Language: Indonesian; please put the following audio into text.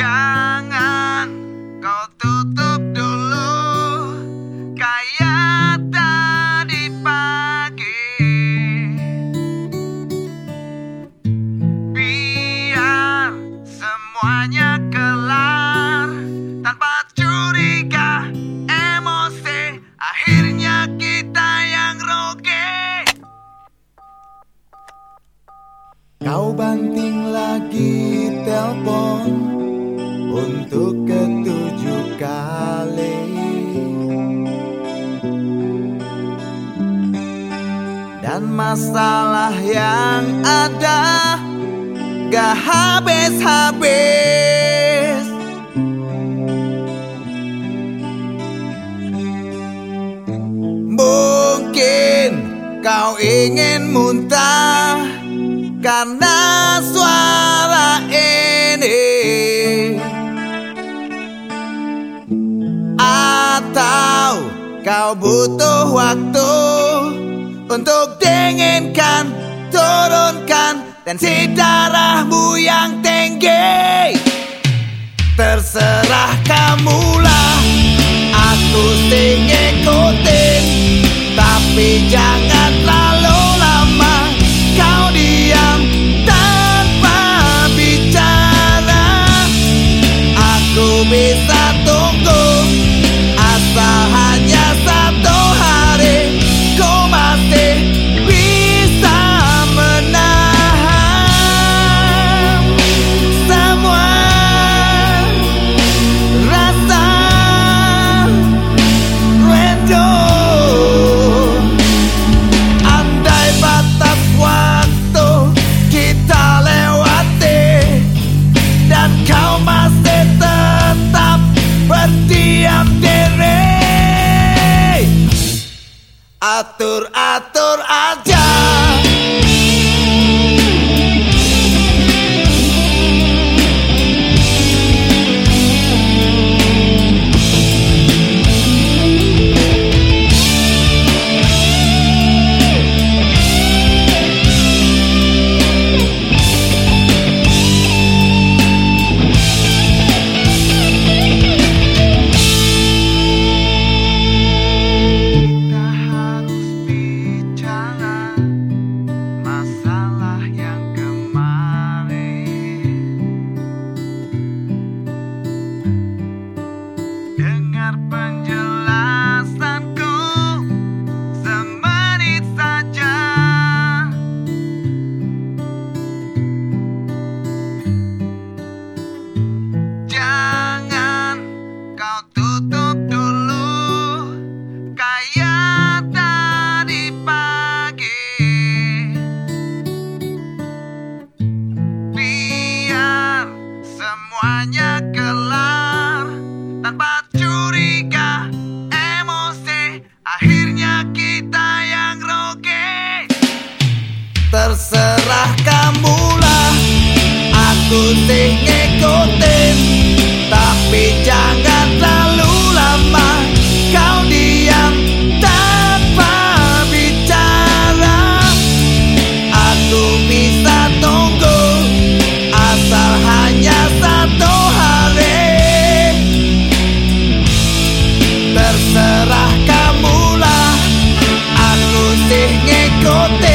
Jangan kau tutup dulu Kayak tadi pagi. Biar semuanya kelar Tanpa curiga, emosi Akhirnya kita yang rugi. Kau banting lagi masalah yang ada. Gak habis-habis. Mungkin kau ingin muntah karena suara ini. Atau kau butuh waktu Untuk dinginkan, turunkan Tensi darahmu yang tinggi. Terserah kamulah Aku sing ikutin atur atur. aku sing ngikutin Tapi jangan terlalu lama. Kau diam tanpa bicara. Aku bisa tunggu Asal hanya satu hari. Terserah kamulah Aku sih ngikutin.